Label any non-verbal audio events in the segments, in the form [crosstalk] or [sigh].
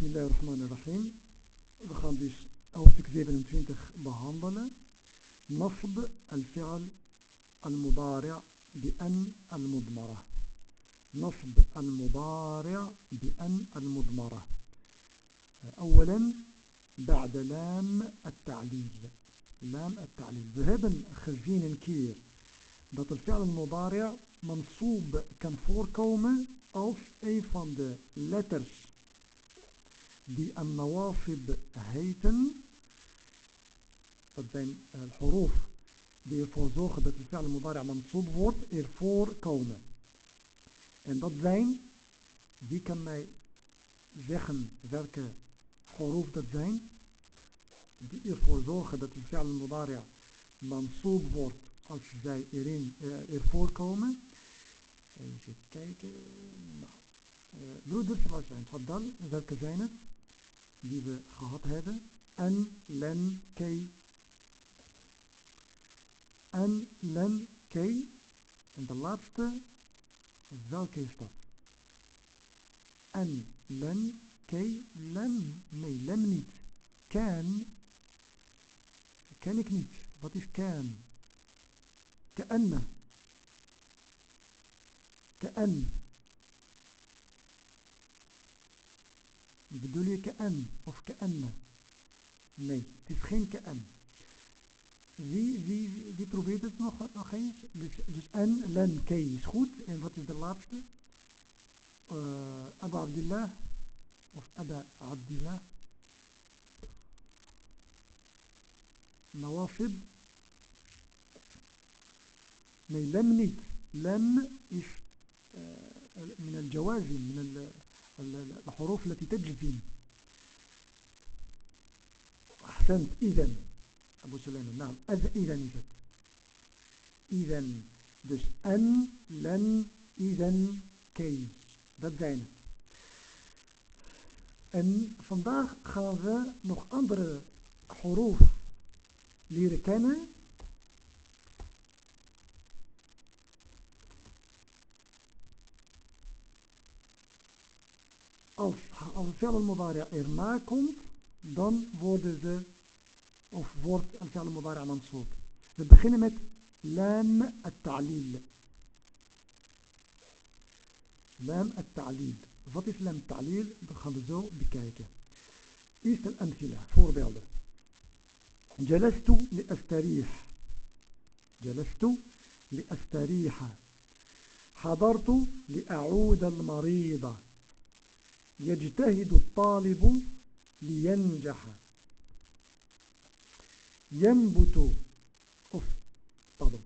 بسم الله الرحمن الرحيم. الخامس أوسك زيبن تنتخ بهامبنا نصب الفعل المضارع بأن المضمرة نصب المضارع بأن المضمرة أولا بعد لام التعليل لام التعليل ذهبا خزين كير بطل الفعل المضارع منصوب كان فور كومة أو أي فاند لترس die een nawasib heten. Dat zijn uh, die ervoor zorgen dat de fi'al mudari' mansoob wordt, ervoor komen. En dat zijn, wie kan mij zeggen welke huruf dat zijn? Die ervoor zorgen dat de fi'al mudari' mansoob wordt als zij erin, uh, ervoor komen. Even kijken. Nou, uh, broeders, wat? Wat dan? Welke zijn het? die we gehad hebben. En len kei. En len kei. En de laatste, welke is dat? En len kei len Nee, len niet. Kan. Ken ik niet. Wat is kan? Ken. Ken. Bedoel je كأن of كأن? Nee, het is geen كأن. Wie, wie, wie probeert het nog, nog eens? Dus, dus en, len, kei is goed. En wat is de laatste? Uh, Abu Abdullah of Abba lem niet. Lem is uh, من الجوازم من الحروف التي تجري أحسنت. اذا أبو سليمان. نعم. اذا اذا اذا دش أن لن اذا كي. بدينا ان vandaag gaan we nog حروف leren als, het fi'al al-mudari' erna komt, dan worden ze, of wordt het fi'al al-mudari' mansoob. We beginnen met lam at-ta'lil. Lam at-ta'lil. Wat is lam at-ta'lil? Dat gaan we zo bekijken. Eerst een amthila, voorbeelden. جلست لأستريح جلست لأستريح حضرت لأعود المريضة يجتهد الطالب لينجح. ينبت أف طبعا.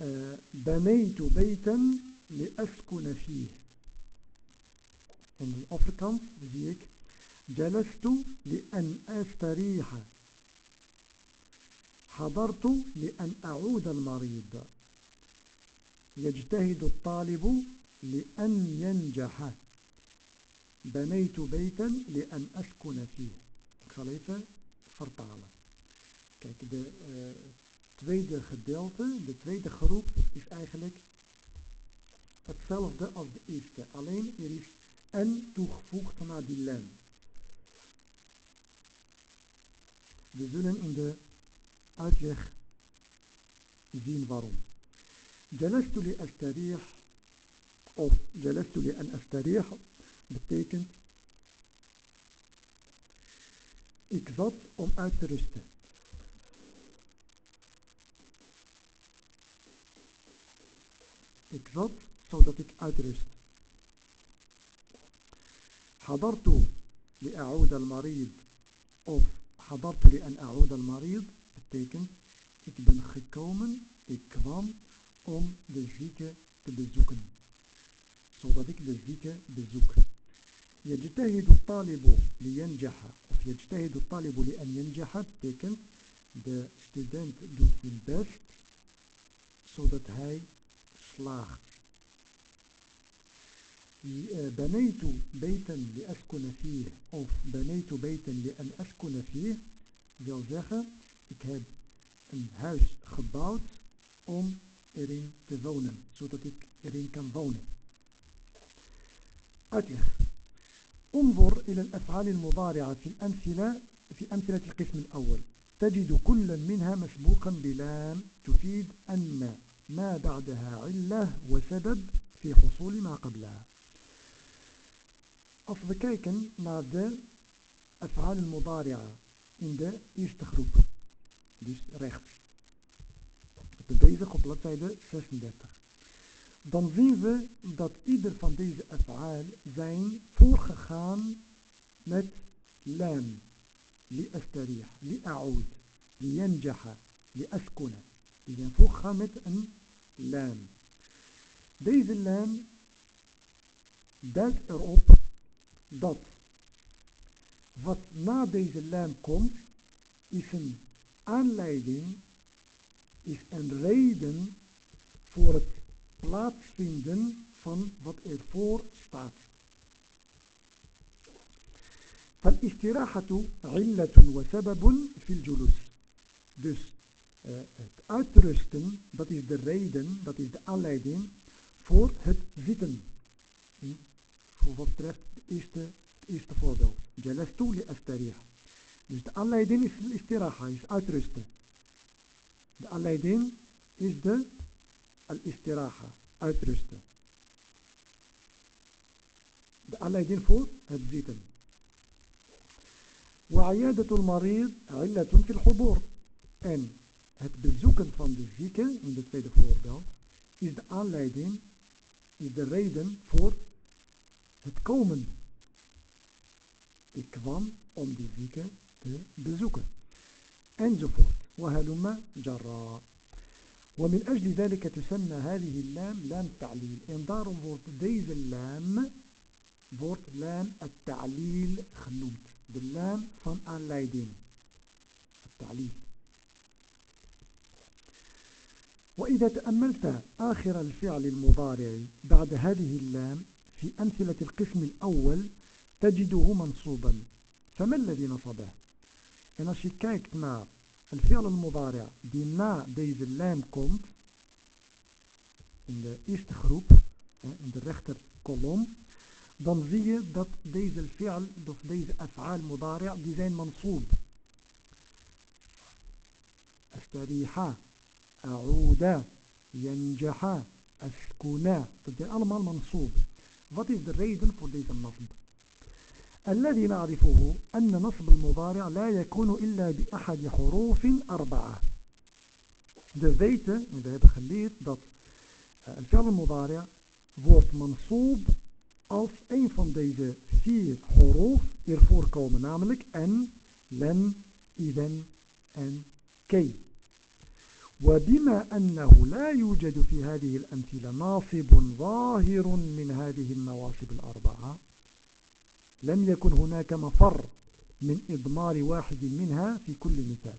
آه بنيت بيتا لأسكن فيه. ik جلست لأن أستريح. حضرت لأن أعود المريض. يجتهد الطالب لأن ينجح. بنيت بيتا لأن أسكن فيه. Ik zal even vertalen. Kijk, de uh, tweede gedeelte, de tweede groep is eigenlijk hetzelfde als de eerste. Alleen er is en toegevoegd naar die len. We zullen in de uitleg zien waarom. جلست لأستريح of جلست لأن أستريح betekent ik zat om uit te rusten. Ik zat zodat ik uitrust. حضرت لأعود المريض of حضرت لأن أعود المريض betekent ik ben gekomen, ik kwam om de zieke te bezoeken. Zodat ik de zieke bezoek. يجتهد الطالب لينجح of يجتهد الطالب لأن ينجح betekent de student doet zijn best zodat hij slaagt. بنيت بيتا لأسكن فيه of بنيت بيتا لأن أسكن فيه wil zeggen ik heb een huis gebouwd om erin te wonen zodat ik erin kan wonen. Uitleg. انظر إلى الأفعال المضارعة في الأمثلة في أمثلة القسم الأول. تجد كل منها مسبوقا بلام تفيد أن ما بعدها علة وسبب في حصول ما قبلها. Als we kijken naar de afhaal al-mudari'a in de eerste groep, dus rechts, bladzijde 36, dan zien we dat ieder van deze afhaal zijn voorgegaan met lam, li-astarih, li-a'ud, li-yanjaha, li-askuna. Die zijn voorgegaan met een lam. Deze lam duidt erop dat wat na deze lam komt, is een aanleiding, is een reden voor het plaatsvinden van wat ervoor staat. فالاستراحة علة وسبب في الجلوس. Dus uh, het uitrusten, dat is de reden, dat is de aanleiding voor het zitten. Voor wat betreft eerste, het eerste voorbeeld. Jalastu li astarih. Dus de aanleiding is al-istiraha, is uitrusten. De aanleiding is de al-istiraha, uitrusten. De aanleiding voor het zitten. وعيادة المريض علة في الحضور en het bezoeken van de zieke in de tweede voorbeeld is de aanleiding, is de reden voor het komen. Ik kwam om die zieke te bezoeken. Enzovoort. وهلم جرا ومن أجل ذلك تسمى هذه اللام لام تعليل. en daarom deze lam wordt lam التعليل genoemd de lam van aanleiding التعليل. وإذا تأملت آخر الفعل المضارع بعد هذه اللام في أمثلة القسم الأول تجده منصوبا. فما الذي نصبه؟ En als je fi'al al-mudari' die na deze lam komt, in de eerste groep, in de rechter kolom, dan zie je dat deze fi'al, of deze af'al mudari' die zijn mansoob. Astariha, a'uda, yanjaha, askuna, dat zijn allemaal mansoob. Wat is de reden voor deze nasb? الذي نعرفه أن نصب المضارع لا يكون إلا بأحد حروف أربعة. We hebben geleerd dat uh, الفعل المضارع wordt mansoob als een van deze vier horof ervoor komen, namelijk en, len, iden en kei. وبما أنه لا يوجد في هذه الأمثلة ناصب ظاهر من هذه النواصب الأربعة لم يكن هناك مفر من إضمار واحد منها في كل مثال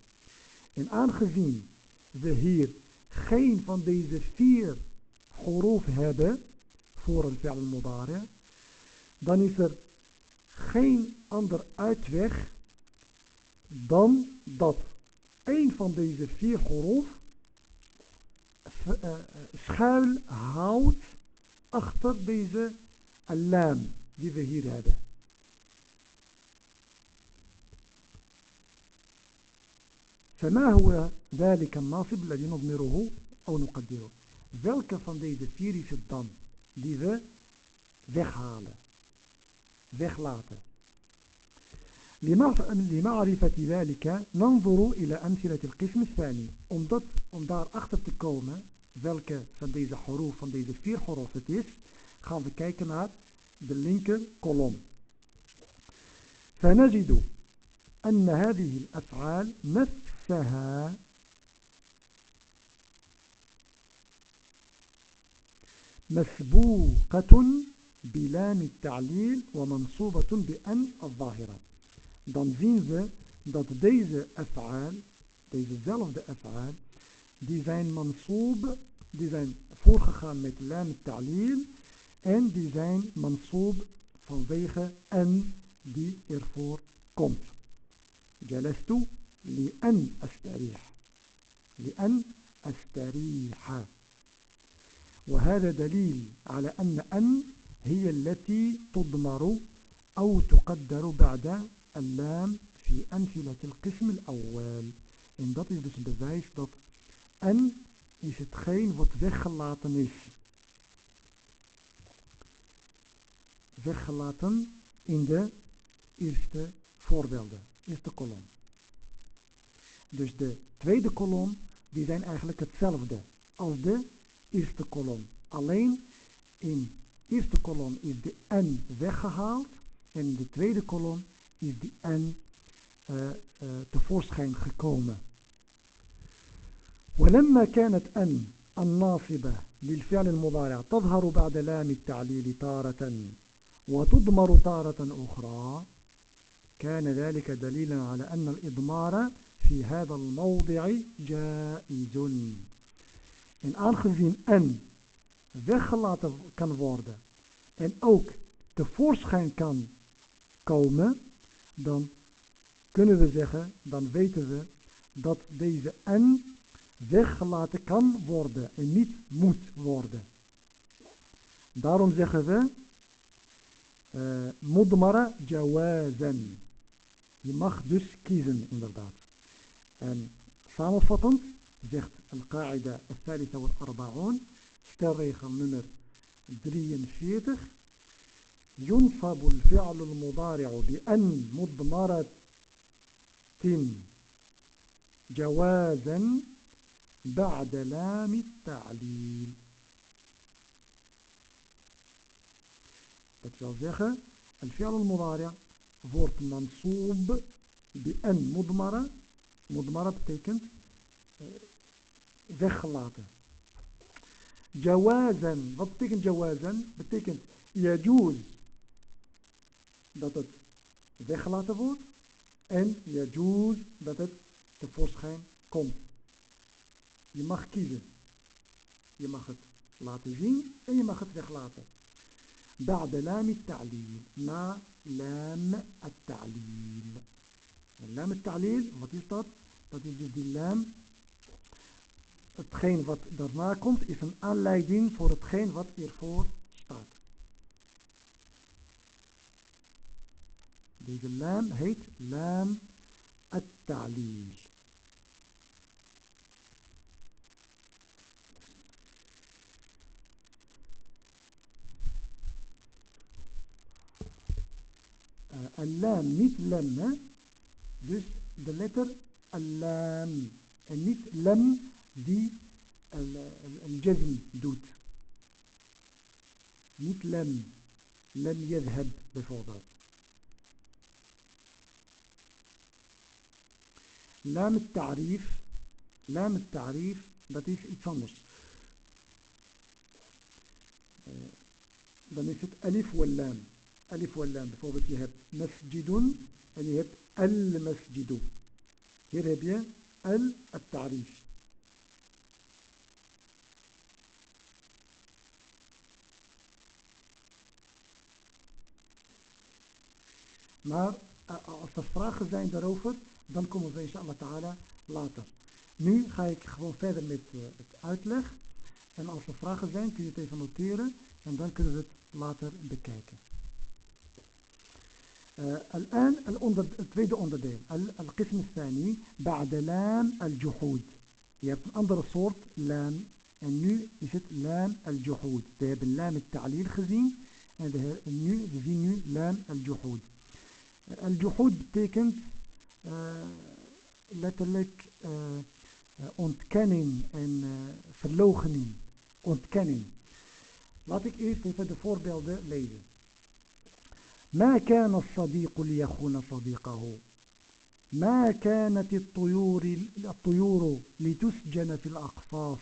En aangezien we hier geen van deze vier horof hebben voor een fi'al mudari, dan is er geen ander uitweg dan dat een van deze vier horof schuil houdt achter deze alam die we hier hebben. فما هو ذلك الناصب الذي نضمره أو نقدره؟ ذلك فان ديزة فيري في الضم. ديزة ذخالة ذخلاتة لمعرفة ذلك ننظر إلى أمثلة القسم الثاني. أمضت أمضار أخطر تكومة ذلك فان ديزة حروف فان ديزة فير حروف تيس خاض كيكنا باللينكر كولوم. فنجد أن هذه الأفعال مثل نفسها مسبوقة بلام التعليل ومنصوبة بأن الظاهرة dan zien we dat deze af'aal, dezezelfde af'aal, die zijn mansoob, die zijn voorgegaan met lam ta'lil en die zijn mansoob vanwege en die ervoor komt. جلست لأن أستريح لأن أستريح وهذا دليل على أن أن هي التي تضمر أو تقدر بعد اللام في أمثلة القسم الأول En dat is dus een bewijs dat en is hetgeen wat weggelaten is. Weggelaten in de eerste voorbeelden, eerste kolom. Dus de tweede kolom, die zijn eigenlijk hetzelfde als de eerste kolom. Alleen in de eerste kolom is de n weggehaald en in de tweede kolom is die n uh, uh, tevoorschijn gekomen. ولما كانت أن الناصبة للفعل المضارع تظهر بعد لام التعليل تارة وتضمر تارة أخرى كان ذلك دليلا على أن الإضمار في هذا الموضع جائز En aangezien n weggelaten kan worden en ook tevoorschijn kan komen, dan kunnen we zeggen, dan weten we dat deze n weggelaten kan worden en niet moet worden. Daarom zeggen we uh, mudmara jawazan. Je mag dus kiezen inderdaad. En samenvattend zegt Al-Qaida 43, stelregel nummer 43. ينصب الفعل المضارع بأن مضمرة جوازا بعد لام التعليل الفعل المضارع wordt منصوب بأن مضمرة مضمرة betekent weggelaten جوازا betekent جوازا betekent يجوز. dat het weggelaten wordt en يجوز dat het tevoorschijn komt je mag kiezen je mag 'm laten zien en je mag 'm weglaten بعد لام التعليل ما لام التعليل. لام التعليل wat is dat? dat is dus die laam hetgeen wat daarna komt is een aanleiding voor hetgeen wat hiervoor staat deze laam heet laam التعليل اللام niet lem, hè? Dus de letter اللام. En niet lem die een jazm doet. Niet lem. Lem yadhab bijvoorbeeld. لام التعريف لام التعريف dat is iets anders dan is het alif wal lam alif واللام bijvoorbeeld je hebt masjidun en je hebt al-masjidu. Hier heb je al-tarif. Maar als er vragen zijn daarover, dan komen we inshallah ta'ala later. Nu ga ik gewoon verder met uh, het uitleg. En als er vragen zijn, kun je het even noteren. En dan kunnen we het later bekijken. آه، الآن het tweede onderdeel القسم الثاني بعد لام الجحود. ander soort لام nu is het لام الجحود. we hebben لام التعليل gezien en nu zien we لام الجحود. آه، الجحود betekent letterlijk ontkennen en verloochenen ontkennen laat ik even het voorbeeld lezen ما كان الصديق ليخون صديقه؟ ما كانت الطيور, الطيور لتسجن في الأقفاص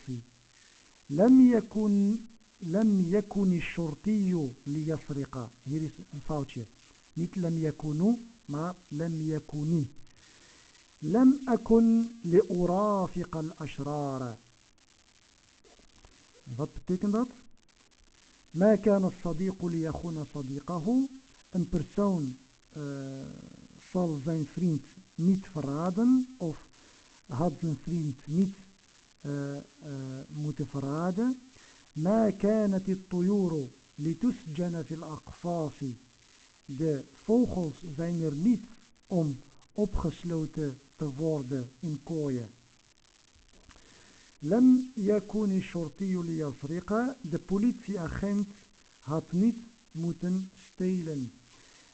لم يكن لم يكن الشرطي ليسرق. foutje نيت لم يكونوا ما لم يكوني لم أكن لأرافق الأشرار? ما كان الصديق ليخون صديقه؟ een persoon uh, zal zijn vriend niet verraden of had zijn vriend niet uh, uh, moeten verraden. ما كانت الطيور لتسجن في الأقفاص de vogels zijn er niet om opgesloten te worden in kooien. لم يكن الشرطي ليسرق de politieagent had niet moeten stelen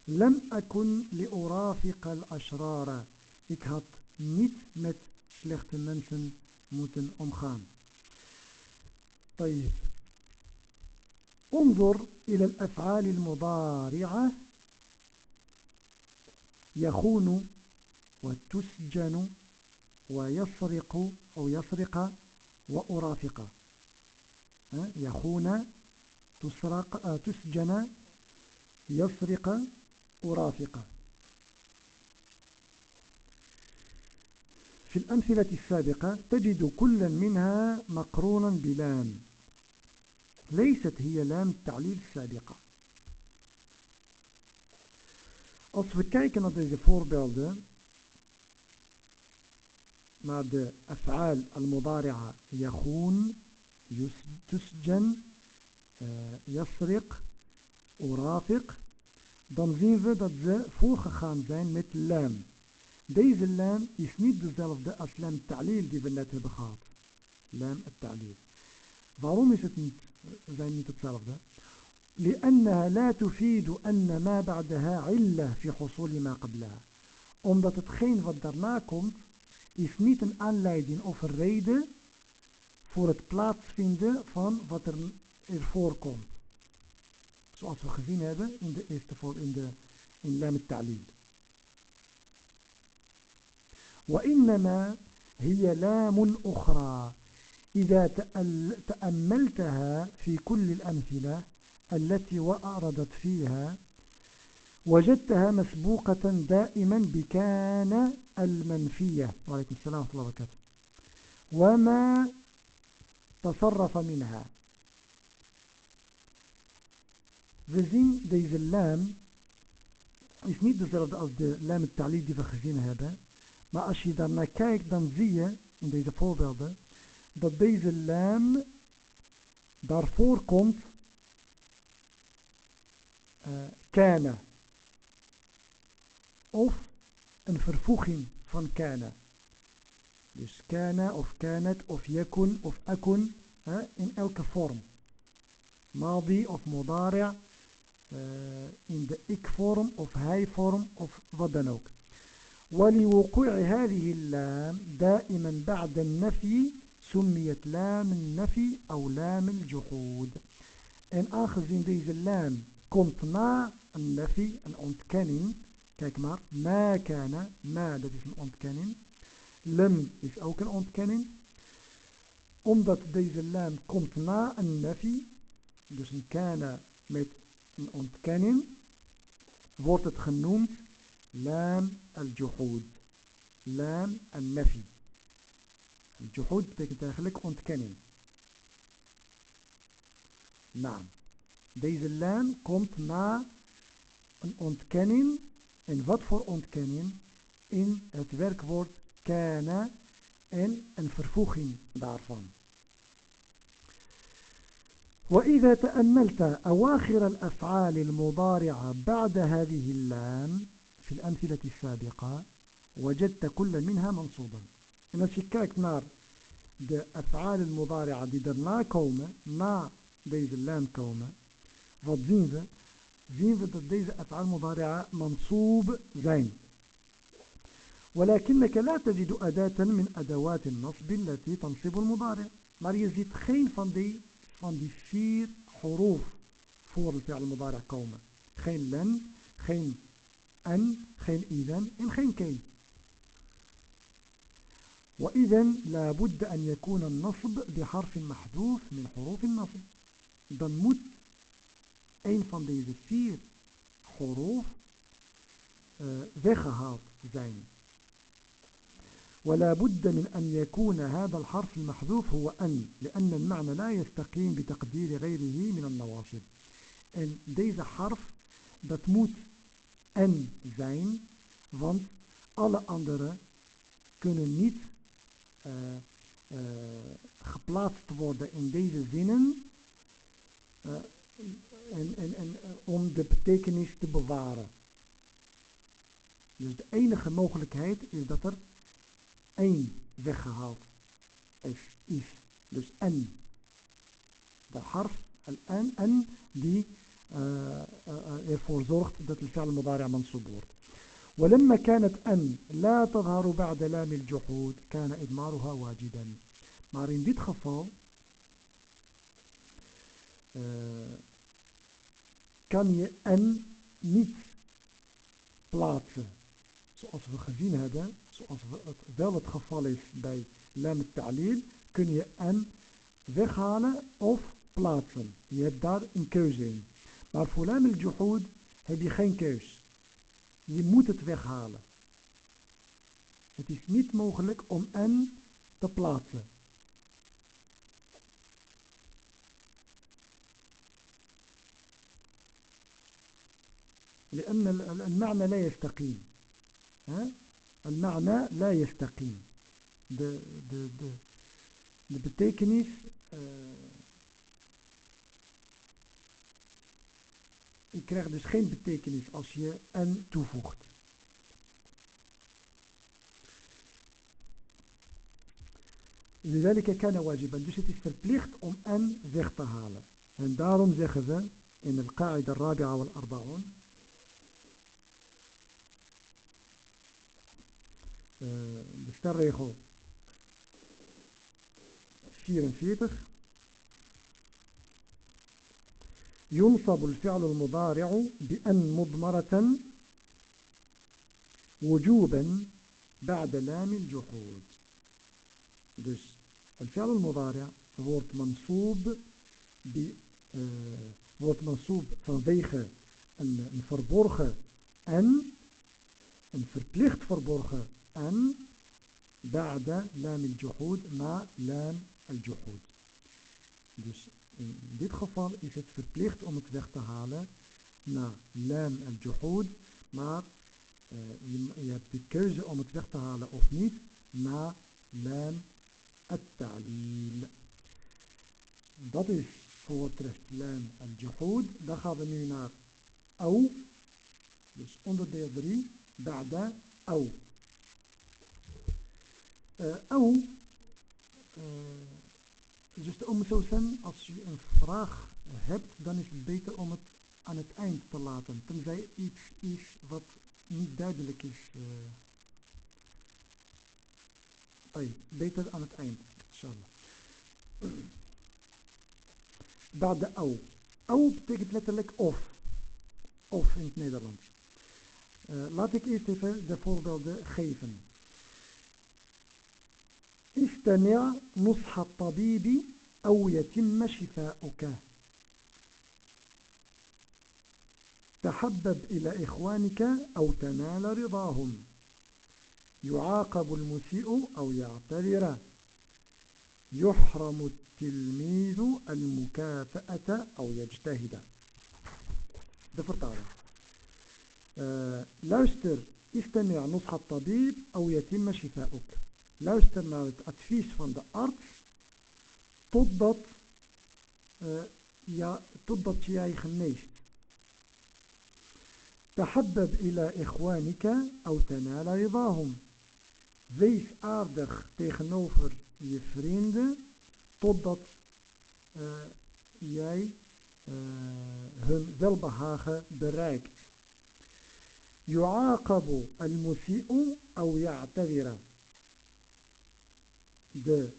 لم أكن لأرافق الأشرار. ik had niet met slechte mensen moeten omgaan طيب. انظر إلى الأفعال المضارعة. يخون وتسجن ويسرق أو يسرق وأرافق. يخون تسرق تسجن يسرق أرافق في الأمثلة السابقة تجد كل منها مقرونا بلام ليست هي لام التعليل السابقة Als we kijken naar deze voorbeelden, naar de af'aal al-mudari'a yakhun, tusjan, yasriq, urafiq, dan zien we dat ze voorgegaan zijn met lam. Deze lam is niet dezelfde als lam ta'lil die we net hebben gehad. Lam al-ta'lil. Waarom is het niet, zijn niet hetzelfde? لأنها لا تفيد أن ما بعدها علة في حصول ما قبلها. Omdat hetgeen wat daarna komt, is niet een aanleiding of een reden voor het plaatsvinden van wat er ervoor komt. Zoals we gezien hebben in de eerste voor in de in Lam al-Ta'lil. وإنما هي لام أخرى إذا تأملتها في كل الأمثلة التي وأردت فيها وجدتها مسبوقة دائما بكان المنفية وعليكم السلام ورحمة الله وبركاته وما تصرف منها We zien deze lam is niet dezelfde als de lam het ta'lid die we gezien hebben. Maar als je daarnaar kijkt, dan zie je in deze voorbeelden dat deze lam daarvoor komt uh. Of een vervoeging van kana. Dus kana of kanat of yakun of akun in elke vorm. Madi of modari' in de ik-vorm of hij-vorm of wat dan ook. ولوقوع هذه اللام دائما بعد النفي سميت لام النفي أو لام الجحود en aangezien deze lam komt na een nafi, een ontkenning. Kijk maar, ma kana, ma dat is een ontkenning. Lem is ook een ontkenning. Omdat deze lam komt na een nafi, dus een kana met een ontkenning, wordt het genoemd lam al-juhud. Lam al-nafi. Al-juhud betekent eigenlijk ontkenning. Naam. Deze lam komt na een ontkenning. En wat voor ontkenning? In het werkwoord kana en een vervoeging daarvan. وإذا تأملت أواخر الأفعال المضارعة بعد هذه اللام في الأمثلة السابقة وجدت كل منها منصوبا إن شكاك نار de afhalen mudari'a die daarna نا na deze lam komen, wat zien we? Zien we dat deze afhalen mudari'a mansoob zijn. وَلَكِنَّكَ لَا تَجِدُ أداة مِنْ أَدَوَاتٍ النصب التي تَنْصِبُ الْمُضَارِعِ Maar je ziet geen van die vier huruf voor het fi'al mudari' komen. Geen len, geen en, geen idan en geen keen. وإذا لابد أن يكون النصب بحرف محذوف من حروف النصب dan moet een van deze vier huruf uh, weggehaald zijn. ولا بد من أن يكون هذا الحرف المحذوف هو أن لأن المعنى لا يستقيم بتقدير غيره من النواصب en deze harf dat moet en zijn want alle andere kunnen niet uh, uh, geplaatst worden in deze zinnen uh, en, en, en, om de betekenis te bewaren. Dus de enige mogelijkheid is dat er 1 weggehaald is is. Dus N. De harf, N, N die uh, uh, ervoor zorgt dat de fel modaria mansoep wordt. ولما كانت أن لا تظهر بعد لام الجحود كان إدمارها واجبا maar in dit geval آه، kan أن نيت بلاتس سؤال فخزين هذا zoals het wel het geval is bij lam ta'lil kun je en weghalen of plaatsen je hebt daar een keuze in maar voor lam al-juhud heb je geen keus je moet het weghalen. Het is niet mogelijk om en te plaatsen. لأن المعنى لا يستقيم ها؟ المعنى لا يستقيم de, de, de, de betekenis uh, Je krijgt dus geen betekenis als je en toevoegt. لذلك كان واجبا dus het is verplicht om en weg te halen en daarom zeggen we in de qaida الرابعة والأربعون Eh, de stelregel 44 ينصب الفعل المضارع بأن مضمرة وجوبا بعد لام الجحود. دوس الفعل المضارع هو منصوب ب eh، wordt منصوب vanwege een verborgen en een verplicht verborgen en بعد لام الجحود na لام الجحود dus In dit geval is het verplicht om het weg te halen naar lam en juhud, maar uh, je, je, hebt de keuze om het weg te halen of niet naar lam at-ta'lil. Dat is voor wat betreft lam en juhud. Dan gaan we nu naar au. Dus onderdeel 3, ba'da au. uh, Dus de Sousan, als je een vraag hebt, dan is het beter om het aan het eind te laten. Tenzij iets is wat niet duidelijk is. Uh, beter aan het eind, inshallah. Ba'de au. Au betekent letterlijk of. Of in het Nederlands. Uh, laat ik eerst even de voorbeelden geven. استمع نصح الطبيب أو يتم شفاؤك تحبب إلى إخوانك أو تنال رضاهم يعاقب المسيء أو يعتذر يحرم التلميذ المكافأة أو يجتهد de vertaling. Luister, استمع نصح الطبيب أو يتم شفاؤك. luister naar het advies van de arts totdat, uh, ja, totdat jij geneest. تحبب إلى إخوانك أو تنال رضاهم Wees aardig tegenover je vrienden totdat uh, jij uh, hun welbehagen bereikt. يعاقب المسيء أو يعتذر de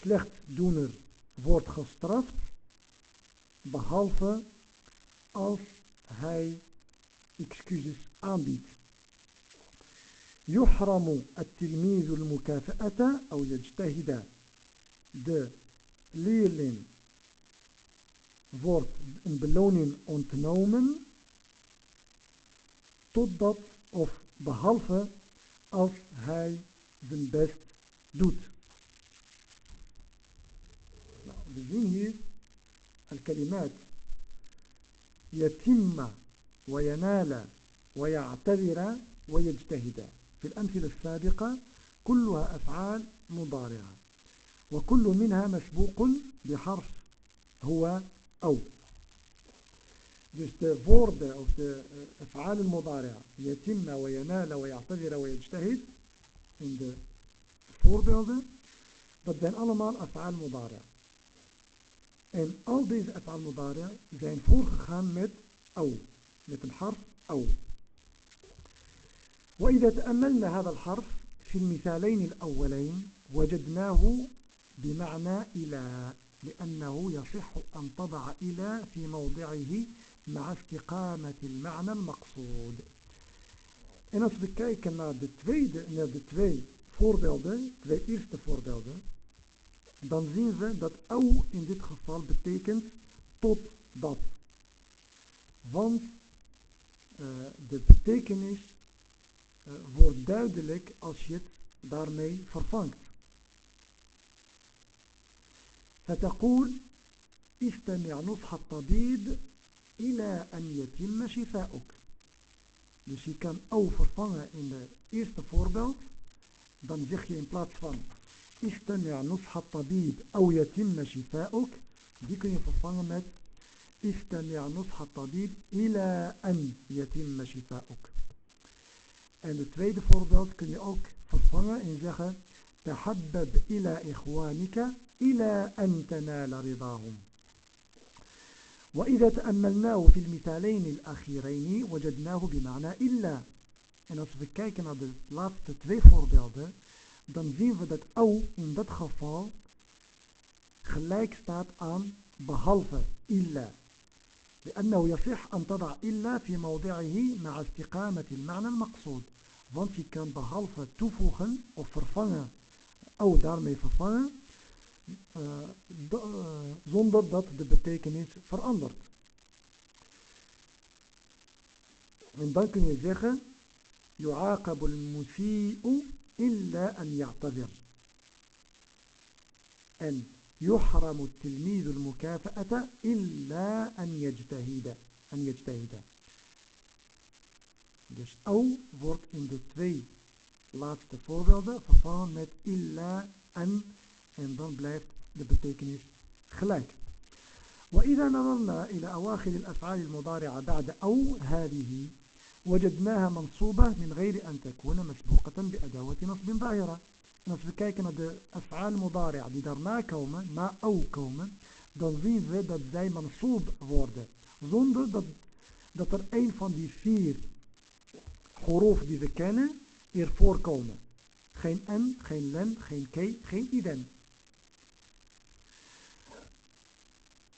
slechtdoener wordt gestraft, behalve als hij excuses aanbiedt. يحرم التلميذ المكافأة أو يجتهد de leerling wordt een beloning ontnomen totdat of behalve als hij zijn best doet. هي الكلمات يتم وينال ويعتذر ويجتهد في الأمثلة السابقة كلها أفعال مضارعة وكل منها مسبوق بحرف هو أو Dus de woorden of de af'al al-mudari' yatimma wa yanala wa ya'tadira wa yajtahid in de voorbeelden, dat zijn allemaal af'al mudari'. En al deze af'al mudari' zijn voorgegaan met au, met een harf au. وإذا تأملنا هذا الحرف في المثالين الأولين وجدناه بمعنى إلى لأنه يصح أن تضع إلى في موضعه مع استقامة المعنى المقصود En als we kijken naar de, tweede, naar de twee voorbeelden, twee eerste voorbeelden, dan zien we dat au in dit geval betekent tot dat. Want uh, de betekenis uh, wordt duidelijk als je het daarmee vervangt. فتقول استمع نصح الطبيب إلى أن يتم شفاؤك Dus je kan او vervangen in de eerste voorbeeld. Dan zeg je in plaats van استمع نصح الطبيب أو يتم شفاؤك. die kun je vervangen استمع نصح الطبيب إلى أن يتم شفاؤك. En de tweede voorbeeld kun je ook vervangen en zeggen تحبب إلى إخوانك إلى أن تنال رضاهم. وإذا تأملناه في المثالين الأخيرين وجدناه بمعنى إلا. En als we kijken naar de laatste twee voorbeelden, dan zien we dat au in dat geval gelijk staat aan behalve illa. لأنه يصح أن تضع إلا في موضعه مع استقامة المعنى المقصود. Want je kan behalve toevoegen of vervangen, au daarmee vervangen, uh, zonder dat de betekenis verandert. En dan kun je zeggen, يعاقب المسيء إلا أن يعتذر أن يحرم التلميذ المكافأة إلا أن يجتهد أن يجتهد Dus au wordt in de twee laatste voorbeelden vervangen met illa en en dan blijft de betekenis gelijk. وإذا نظرنا إلى أواخر الأفعال المضارعة بعد أو هذه وجدناها منصوبة من غير أن تكون مسبوقة بأدوة نصب ظاهرة En als we kijken naar de af'al mudari' die daarna komen, na au komen, dan zien we dat zij mansoob worden. Zonder dat, dat er een van die vier horof die we kennen, er voorkomen. Geen n, geen len, geen k, geen iden.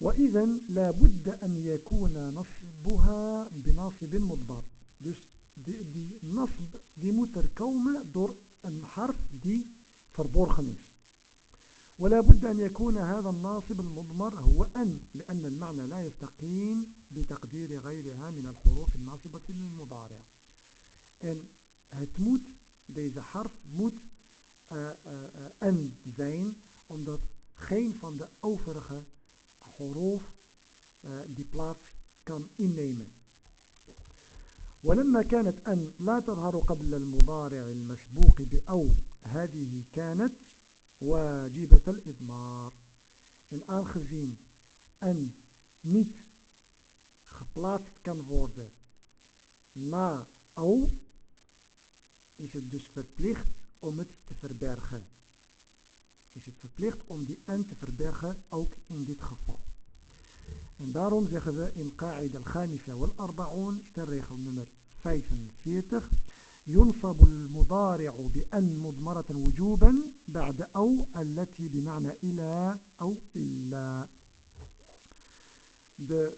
وإذا لابد أن يكون نصبها بناصب مضبر Dus die, die nasb die دور الحرف دي door een ولا بد أن يكون هذا الناصب المضمر هو أن لأن المعنى لا يستقيم بتقدير غيرها من الحروف الناصبة للمضارع. أن هتموت ديزا حرف موت آه، آه، آه، أن زين omdat خين van de overige حروف die plaats kan innemen ولما كانت أن لا تظهر قبل المضارع المشبوق بأو هذه كانت واجبة الإضمار الآن خزين أن نيت خطلات كان فورد ما أو is دوش dus verplicht om het te verbergen. Is het verplicht om die N te. daarom zeggen we in Qa'id الخامسة والأربعون wal-Arba'un, ter regel nummer ينصب المضارع بأن مضمرة وجوبا بعد أو التي بمعنى إلى أو إلا.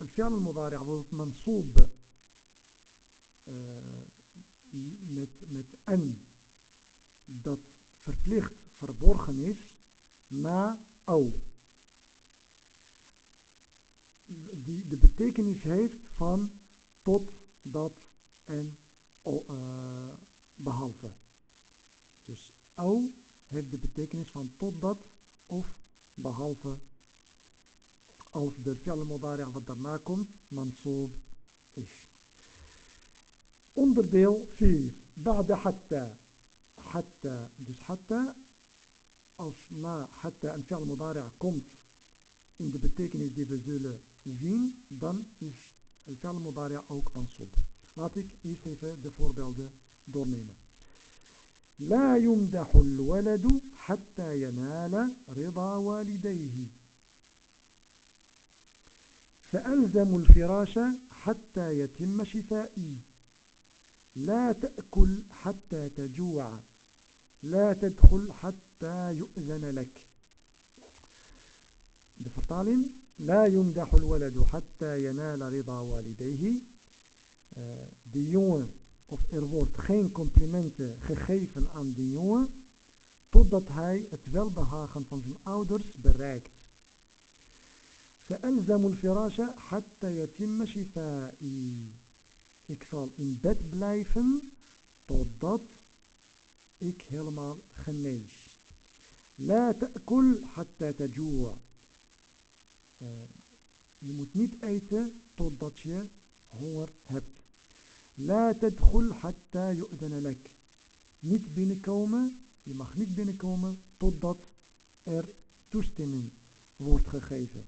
الفعل المضارع منصوب آه، مت, مت أن دات فرطلخت فربورخنيس ما أو. Die de betekenis heeft van tot, dat en uh, behalve. Dus au heeft de betekenis van tot dat of behalve als de fi'al mudari' wat daarna komt, mansoob is. Onderdeel 4. Ba'da hatta. Hatta. Dus hatta. Als na hatta een fi'al mudari' komt in de betekenis die we zullen zien, dan is الفعل المضارع ook منصوب laat ik eerst even de voorbeelden doornemen لا يمدح الولد حتى ينال رضا والديه سألزم الفراش حتى يتم شفائي لا تأكل حتى تجوع لا تدخل حتى يؤذن لك de لا يمدح الولد حتى ينال رضا والديه de jongen of er wordt geen complimenten gegeven aan die jongen totdat hij het welbehagen van zijn ouders bereikt. فألزم الفراش حتى يتم شفائي. Ik zal in bed blijven totdat ik helemaal genees. لا تأكل حتى تجوع. Eh, je moet niet eten totdat je honger hebt. La tadkhul hatta yu'dana lak. Niet binnenkomen, je mag niet binnenkomen totdat er toestemming wordt gegeven.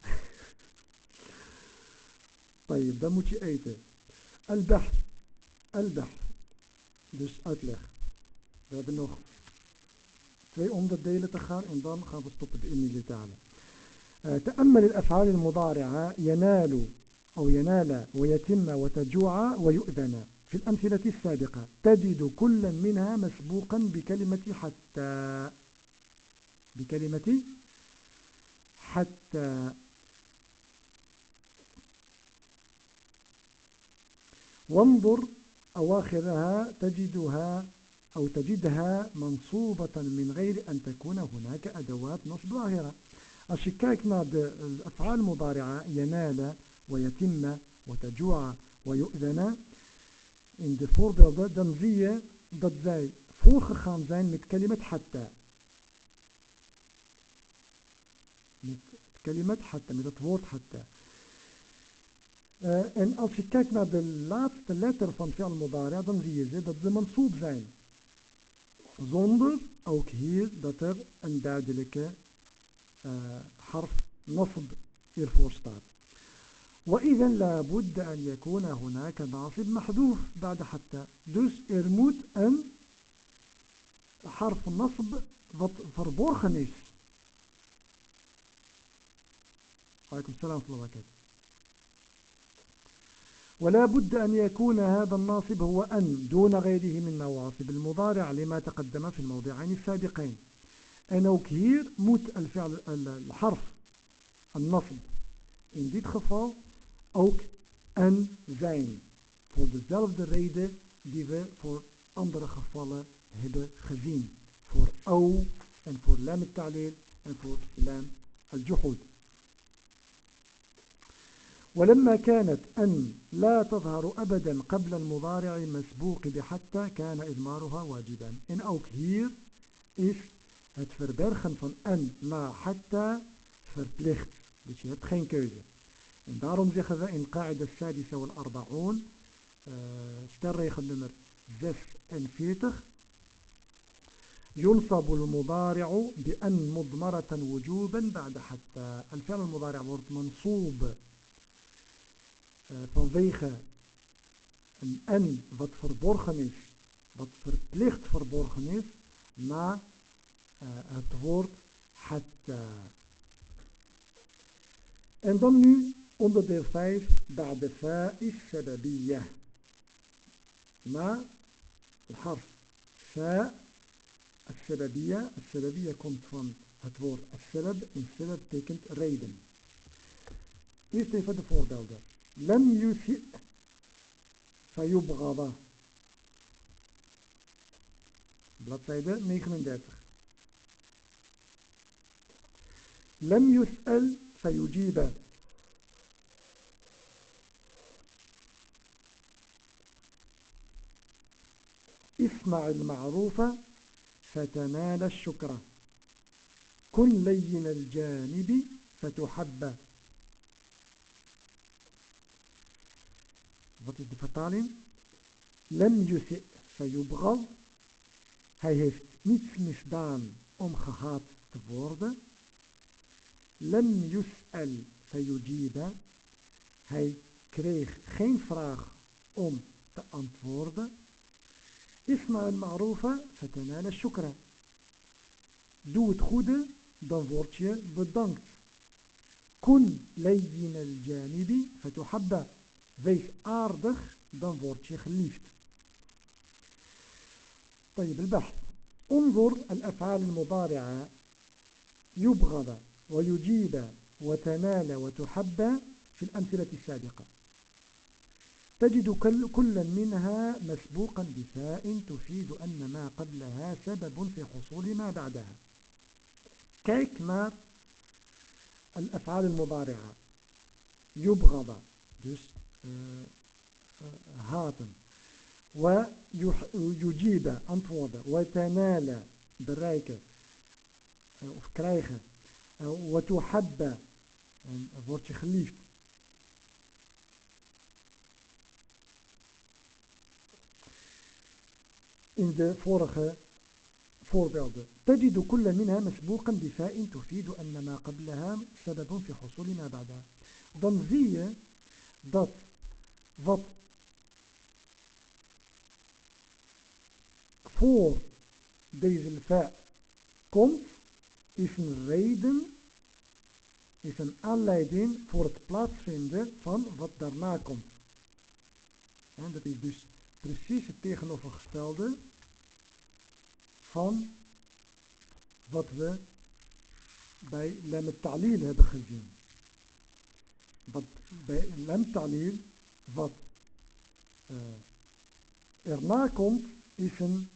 [laughs] dan moet je eten. Al-bahr, al-bahr. Dus uitleg. We hebben nog twee onderdelen te gaan en dan gaan we stoppen in militale. تأمل الأفعال المضارعة ينال أو ينال ويتم وتجوع ويؤذن في الأمثلة السابقة تجد كل منها مسبوقا بكلمة حتى بكلمة حتى وانظر أواخرها تجدها أو تجدها منصوبة من غير أن تكون هناك أدوات نصب ظاهرة Als je kijkt naar de af'al mudari'a, yanala, wa yatimma, wa tajua, wa yu'dana, in de voorbeelden, dan zie je dat zij voorgegaan zijn met kalimat hatta. Met kalimat hatta, met het woord hatta. Uh, en als je kijkt naar de laatste letter van fi'al mudari'a, dan zie je ze dat ze mansoob zijn. Zonder ook hier dat er een duidelijke حرف نصب ervoor staat. وإذا لابد أن يكون هناك ناصب محذوف بعد حتى er moet een حرف نصب verborgen is. عليكم السلام ورحمة الله وبركاته ولا بد أن يكون هذا الناصب هو أن دون غيره من نواصب المضارع لما تقدم في الموضعين السابقين. أنا وكهير موت الفعل الحرف النصب. إن ديت أوك أن زين. فور the self the reide die we for andere gevallen hebben gezien for أو أن voor لام التعليل أن voor لام الجحود. ولما كانت أن لا تظهر أبدا قبل المضارع المسبوق بحتى كان إدمارها واجبا. en ook hier is het verbergen van أن na حتى verplicht dus je hebt geen keuze en daarom zegt ie in قاعدة السادسة والأربعون schrijf je het nummer زف إن فيتخ ينصب المضارع بأن مضمرة وجوبا بعد حتى. الفعل المضارع منصوب منصوب. vanwege een en wat verborgen is, wat verplicht verborgen is, na het woord hatta. En dan nu onderdeel 5, بعد فاء السببية. ما الحرف فاء السببية. السببية komt van het woord السبب en السبب betekent reden. Eerst even de voorbeelden. لم يسئ فيبغض. Bladzijde 39. لم يسأل فيجيب اسمع المعروف فتنال الشكر كن لين الجانب فتحب Wat is de vertaling? Lem yusi fayubral. Hij heeft niets misdaan om gehaat te worden. Lem yus'al fayujiba. Hij kreeg geen vraag om te antwoorden. Isma al-ma'rufa fatanala shukra. Doe het goede, dan word je bedankt. Kun layyin al-janibi fatuhabba. Wees aardig dan word je geliefd. طيب البحث. انظر الأفعال المضارعة. يبغض ويجيب وتنال وتحب في الأمثلة السابقة. تجد كل منها مسبوقا بفاء تفيد أن ما قبلها سبب في حصول ما بعدها. كيك naar الأفعال المضارعة. يبغض. dus haten ويجيب antwoorden وتنال bereiken of krijgen وتحب word je geliefd in de vorige voorbeelden. تجد كل منها مسبوقا بفاء تفيد أن ما قبلها سبب في حصول ما بعدها. Dan zie je dat wat voor deze fa komt, is een reden, is een aanleiding voor het plaatsvinden van wat daarna komt. En dat is dus precies het tegenovergestelde van wat we bij Lem Ta'lil hebben gezien. Wat bij Lem Ta'lil, wat uh, erna komt, is een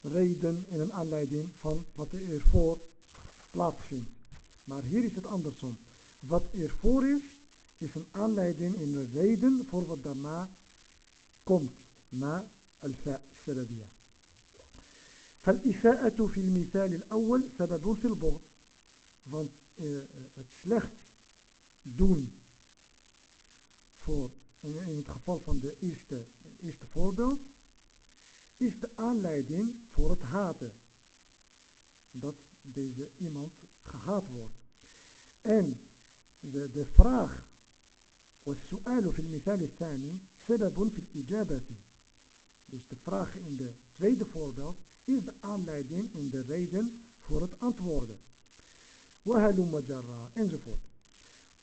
reden en een aanleiding van wat er ervoor plaatsvindt. Maar hier is het andersom. Wat ervoor is, is een aanleiding en een reden voor wat daarna komt. Na al-fa' sababiyah. فالإساءة في المثال الأول سبب في البغض want uh, het slecht doen voor, in, in het geval van de eerste, eerste voorbeeld is de aanleiding voor het haten dat deze iemand gehaat wordt en de, de vraag والسؤال في المثال الثاني سبب في الإجابة dus de vraag in de tweede voorbeeld is de aanleiding en de reden voor het antwoorden. وهلم جرا enzovoort.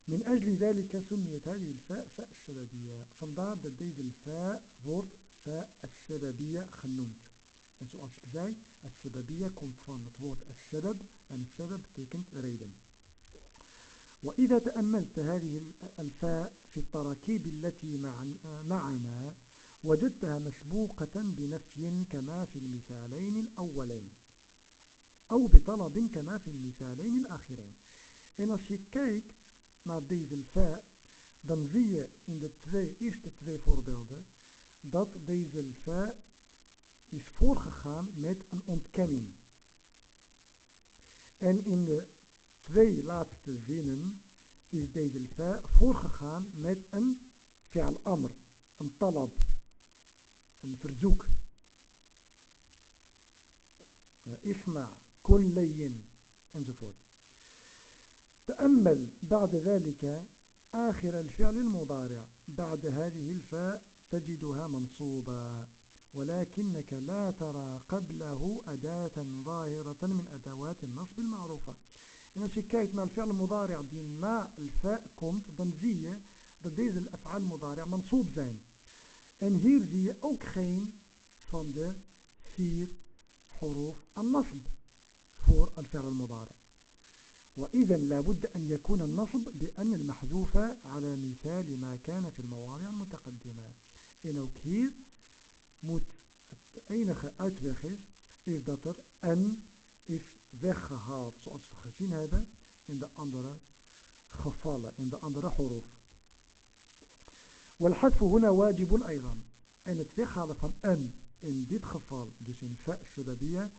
من أجل ذلك سميت هذه الفاء فاء. Vandaar dat deze الفاء wordt فاء zei, het sababiyya komt van het woord السبب en het sabab betekent reden. وإذا تأملت هذه الفاء في التراكيب التي معنا وجدتها مسبوقة بنفي كما في المثالين الأولين أو بطلب كما في المثالين الآخرين je kijkt naar deze fa, dan zie je in de twee, eerste twee voorbeelden dat deze fa is voorgegaan met een ontkenning. En in de twee laatste zinnen is deze fa voorgegaan met een fi'al amr, een talab, een verzoek. Eh, Isma, kulleyin, enzovoort. تأمل بعد ذلك آخر الفعل المضارع. بعد هذه الفاء تجدها منصوبة. ولكنك لا ترى قبله أداة ظاهرة من أدوات النصب المعروفة. je kijkt naar الفعل المضارع die na الفاء komt, dat deze الأفعال المضارع منصوب zijn. En hier zie je ook geen van حروف النصب voor الفعل المضارع. وإذا لابد أن يكون النصب بأن المحذوفة على مثال ما كان في المواضع المتقدمة. إن أكير مت أين خأت بخير إذ دطر أن إذ ذخ هار سؤال سخشين هذا عند أندر خفالة عند أندر حروف. والحذف هنا واجب أيضا. أن تذخ هذا فان أن إن ديت خفال دي فاء شبابية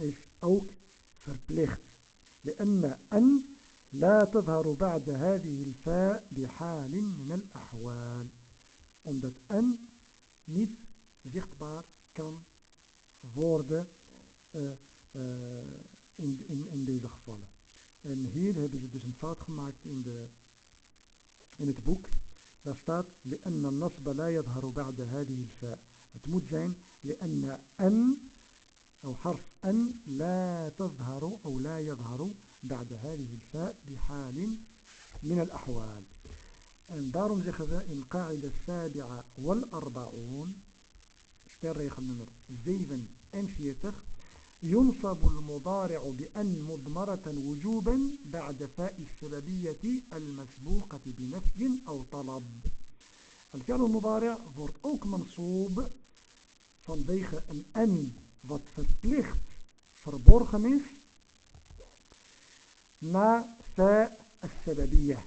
إذ أوك فربليخت لأن أن لا تظهر بعد هذه الفاء بحال من الأحوال omdat أن niet zichtbaar kan worden uh, uh, in, in, in deze gevallen En hier hebben ze dus een fout gemaakt in, de, in het boek. Daar staat, لأن النصب لا يظهر بعد هذه الفاء. Het moet zijn, لأن أن أو حرف أن لا تظهر أو لا يظهر بعد هذه الفاء بحال من الأحوال. En daarom zeggen we in قاعدة السابعة والأربعون, spelregel nummer 47, ينصب المضارع بأن مضمرة وجوبا بعد فاء السببية المسبوقة بنفي أو طلب. الفعل المضارع wordt ook منصوب. een en wat verplicht verborgen is na fa السببية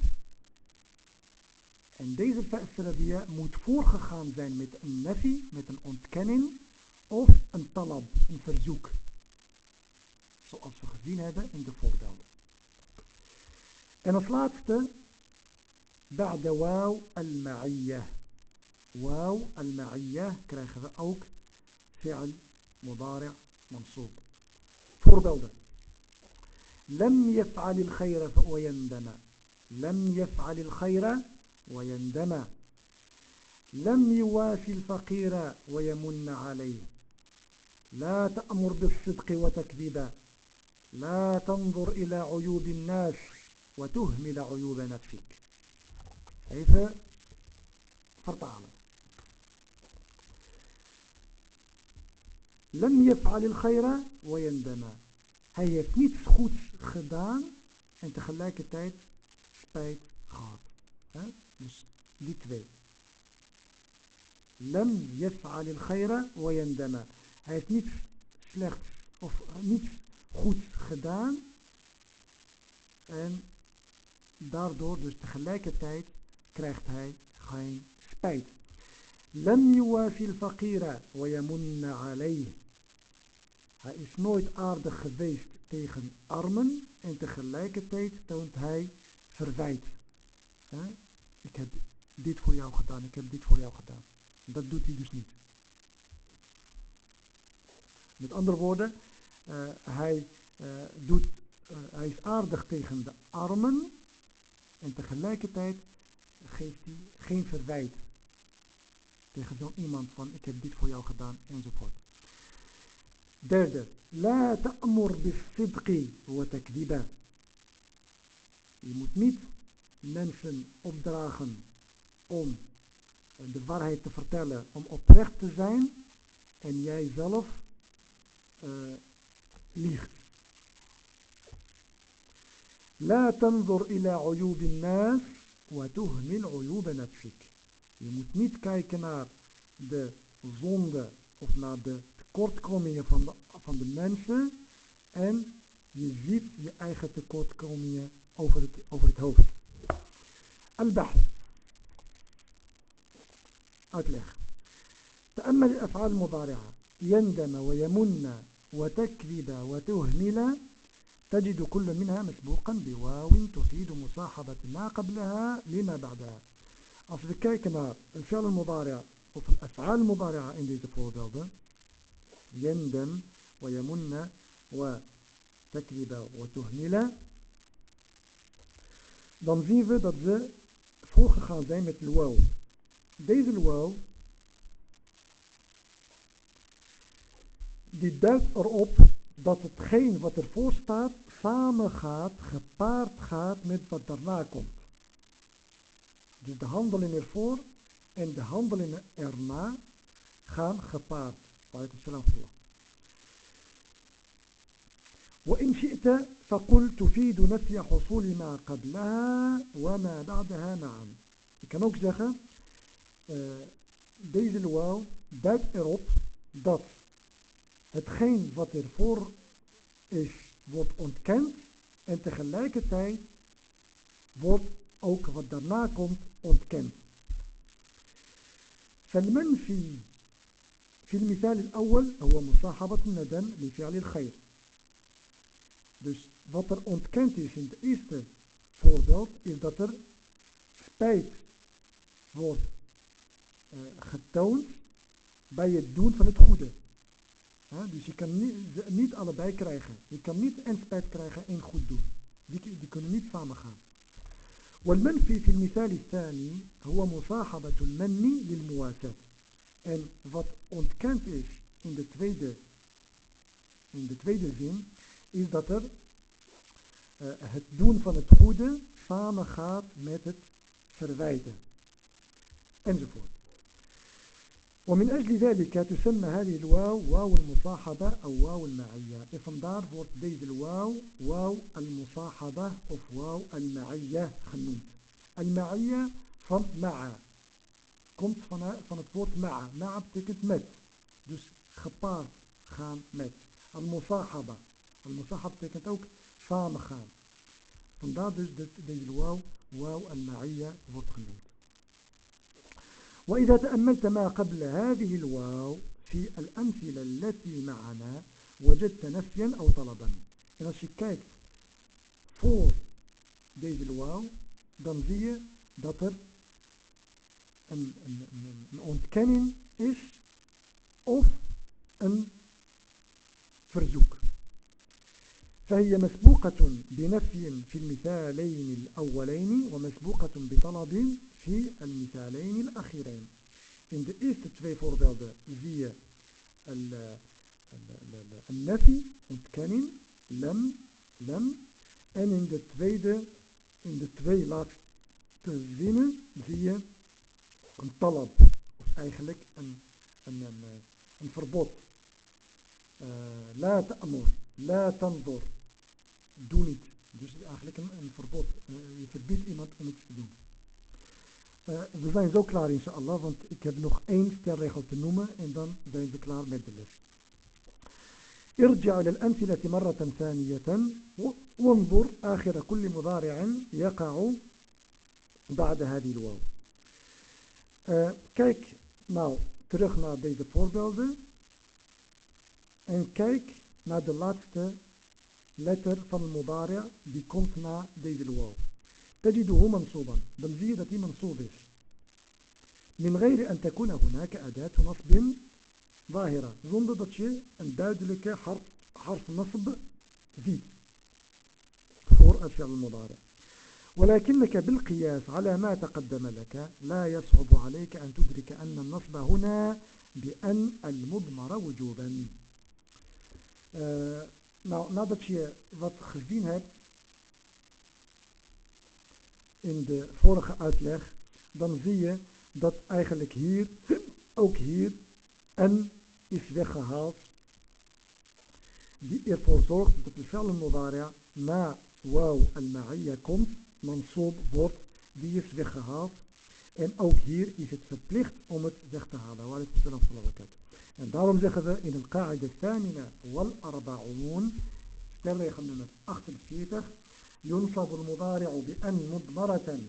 en deze fa السببية moet voorgegaan zijn met een nafi, met een ontkenning of een talab, een verzoek zoals we gezien hebben in de voorbeelden. En als laatste, بعد واو المعية واو المعية krijgen we ook فعل مضارع منصوب. voorbeelden لم يفعل الخير ويندم لم يفعل الخير ويندم. لم يوافي الفقير ويمن عليه. لا تأمر بالصدق وتكذيبا لا تنظر إلى عيوب الناس وتهمل عيوب نفسك. Lem yaf'al al khayra wa. Hij heeft niets goeds gedaan en tegelijkertijd spijt gehad. He? Dus die twee. Lem yaf'al al khayra wa. Hij heeft niets slechts of niets goeds gedaan en daardoor dus tegelijkertijd krijgt hij geen spijt. Hij is nooit aardig geweest tegen armen en tegelijkertijd toont hij verwijt. Ik heb dit voor jou gedaan, ik heb dit voor jou gedaan. Dat doet hij dus niet. Met andere woorden, eh, hij, eh, doet, eh, hij is aardig tegen de armen en tegelijkertijd geeft hij geen verwijt tegen zo'n iemand van ik heb dit voor jou gedaan enzovoort. Derde, la ta'mur bis-sidqi wa takdiba. Je moet niet mensen opdragen om de waarheid te vertellen, om oprecht te zijn en jij zelf uh, liegt. لا تنظر إلى عيوب الناس وتهمل عيوب نفسك. Je moet niet kijken naar de zonde of naar de tekortkomingen van de, van de mensen en je ziet je eigen tekortkomingen over het, over het hoofd. البحث uitleg تأمل الأفعال المضارعة يندم ويمن وتكذب وتهمل تجد كل منها مسبوقا بواو تفيد مصاحبة ما قبلها لما بعدها Als we kijken naar een al-mudari'a of een af'al al-mudari'a in deze voorbeelden, yendem, wa yamunna, wa takriba, wa tuhmila, dan zien we dat ze voorgegaan zijn met luwaw. Deze luwaw die duidt erop dat hetgeen wat ervoor staat samengaat, gepaard gaat met wat daarna komt. Dus de handelingen ervoor en de handelingen erna gaan gepaard. وإن شئت فقل تفيد نفي حصول ما قبلها وما بعدها معا. Je kan ook zeggen, uh, deze luau duidt erop dat hetgeen wat ervoor is, wordt ontkend en tegelijkertijd wordt ook wat daarna komt ontkend. فالمنفي في المثال الأول هو مصاحبة الندم لفعل الخير. Dus wat er ontkend is in het eerste voorbeeld is dat er spijt wordt uh, getoond bij het doen van het goede. Ja, dus je kan niet, niet allebei krijgen. Je kan niet en spijt krijgen en goed doen. Die, die kunnen niet samengaan. والمنفي في المثال الثاني هو مصاحبة المني للمواساة en wat ontkend is in de tweede in de tweede zin is dat er uh, het doen van het goede samengaat met het verwijten enzovoort ومن أجل ذلك تسمى هذه الواو واو المصاحبة أو واو المعية. en vandaar wordt deze الواو واو؟ المصاحبة أو واو المعية. genoemd المعية woord مع. komt van woord مع. مع betekent met. dus gepaard gaan met. المصاحبة. المصاحبة betekent ook samengaan vandaar dus deze الواو واو. المعية. wordt genoemd وإذا تأملت ما قبل هذه الواو في الأمثلة التي معنا وجدت نفيا أو طلبا en als je kijkt voor deze واو dan zie je dat er of een verzoek. فهي مسبوقة بنفي في المثالين الأولين ومسبوقة بطلب في المثالين الأخيرين. In de eerste twee voorbeelden zie je النفي, ontkenning, lem, lem. En in de tweede, in de twee laatste zinnen zie je een talab, of eigenlijk een, een, een, eh, een verbod. Uh, la ta'mur, la tanzur, doe niet. Dus eigenlijk een, een verbod. Uh, je verbiedt iemand om iets te doen. Uh, we zijn zo klaar inshallah, want ik heb nog één stelregel te noemen en dan zijn we klaar met de les. ارجع للأمثلة مرة ثانية وانظر آخر كل مضارع يقع بعد هذه الواو Uh, kijk nou terug naar deze voorbeelden. En kijk naar de laatste letter van de mudari' die komt na deze waw. تجده منصوبا. dan zie je dat die منصوب is. من غير أن تكون هناك أداة نصب ظاهرة. zonder dat je een duidelijke harf, harf nasb ziet voor het ولكنك بالقياس على ما تقدم لك لا يصعب عليك أن تدرك أن النصب هنا بأن المضمر وجوبا. uh, nou, nadat je wat gezien hebt in de vorige uitleg, dan zie je dat eigenlijk hier, ook hier, en is weggehaald die ervoor zorgt dat de fel na waw al-ma'iyya komt mansoob wordt, die is weggehaald. En ook hier is het verplicht om het weg te halen. En daarom zeggen we in het qa'ida thamina wal arba'un, stelregel nummer 48, ينصب المضارع بأن مضمرة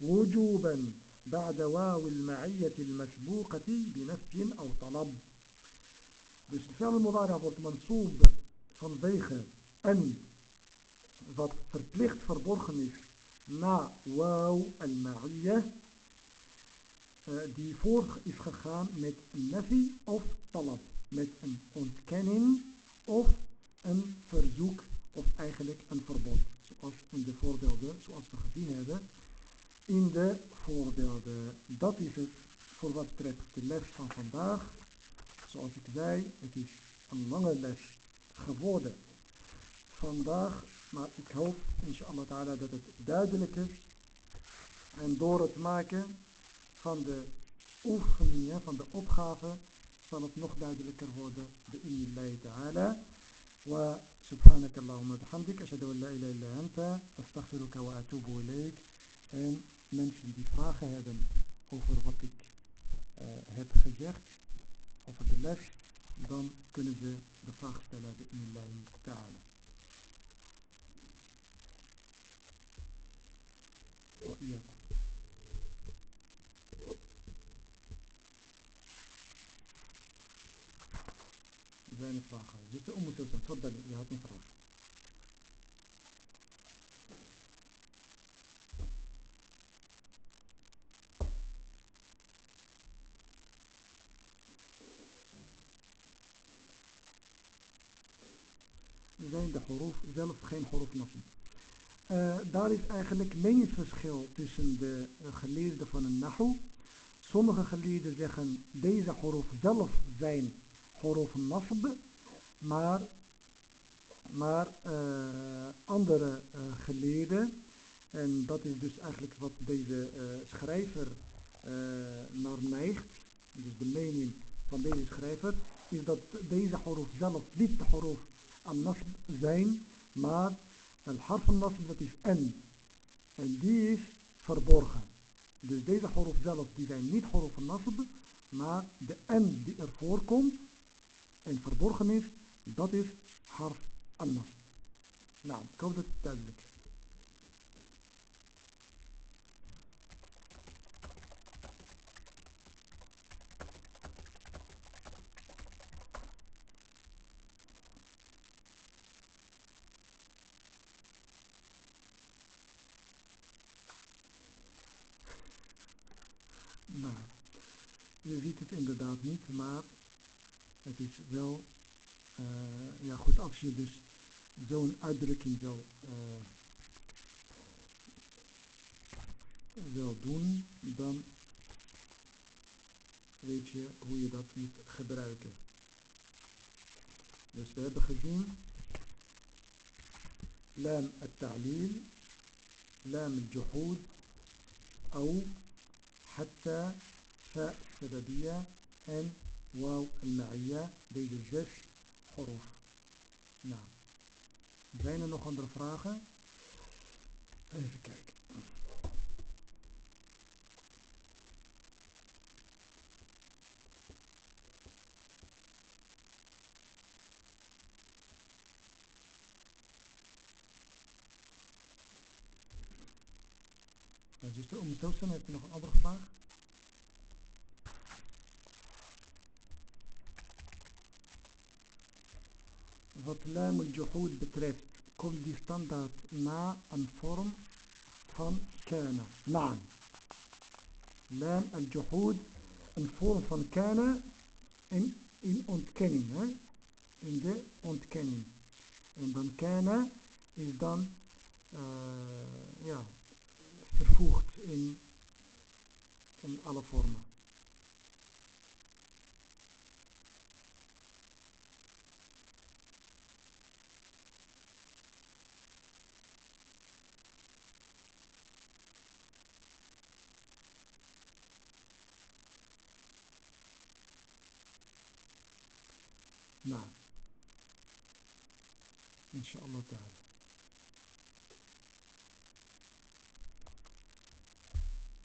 وجوبا بعد واو المعية المسبوقة بنفي أو طلب. Dus de fi'al mudari wordt mansoob vanwege en wat verplicht verborgen is na wauw al-ma'iyah uh, die voor is gegaan met nafi of talab. Met een ontkenning of een verzoek of eigenlijk een verbod. Zoals in de voorbeelden, zoals we gezien hebben in de voorbeelden. Dat is het voor wat betreft de les van vandaag. Zoals ik zei, het is een lange les geworden. Vandaag maar ik hoop, inshallah dat het duidelijk is. En door het maken van de oefeningen, van de opgave, zal het nog duidelijker worden. Bi'inillahi ta'ala. وسبحانك اللهم وبحمدك أشهد أن لا إله إلا أنت أستغفرك وأتوب إليك en mensen die vragen hebben over wat ik uh, heb gezegd, over de les, dan kunnen ze de vraag stellen in lijn ta'ala. وإياكم om te zijn, totdat je had een vraag. zijn de horof zelf geen horof nasib. uh, daar is eigenlijk meningsverschil tussen de geleerden van een nahu. Sommige geleerden zeggen deze horof zelf zijn horof nasb, maar, maar uh, andere uh, geleerden, en dat is dus eigenlijk wat deze schrijver naar neigt, dus de mening van deze schrijver, is dat deze horof zelf niet de horof al-nasb zijn, maar al-harf al-nasb dat is en. En die is verborgen. Dus deze horof zelf die zijn niet horof al-nasb, maar de en die ervoor komt en verborgen is, dat is harf al-nasb. Nou, ik hoop dat het duidelijk is. Je ziet het inderdaad niet, maar het is wel, uh, ja goed, als je dus zo'n uitdrukking wil, uh, wil doen, dan weet je hoe je dat moet gebruiken. Dus we hebben gezien لام التعليل لام الجحود أو حتى فاء السببية en واو المعية deze zes حروف nou zijn er nog andere vragen even kijken Zuster Om Toostan, heeft u nog een andere vraag? Wat al-juhud betreft, komt die standaard na een vorm van kana. Naam. Lam al-juhud, een vorm van kana in, in ontkenning. In de ontkenning. En dan kana is dan, uh, ja, vervoegd in, in alle vormen. Nou, inshallah ta'ala.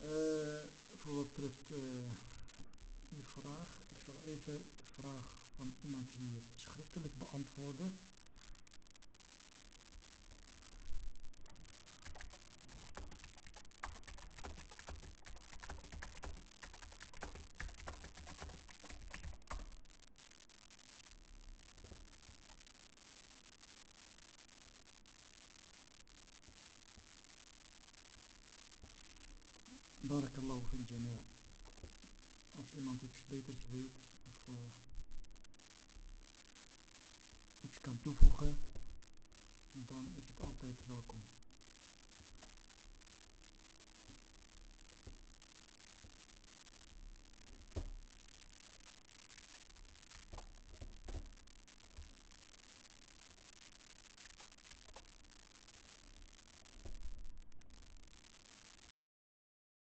Uh, voor wat betreft uh, die vraag, ik zal even de vraag van iemand hier schriftelijk beantwoorden.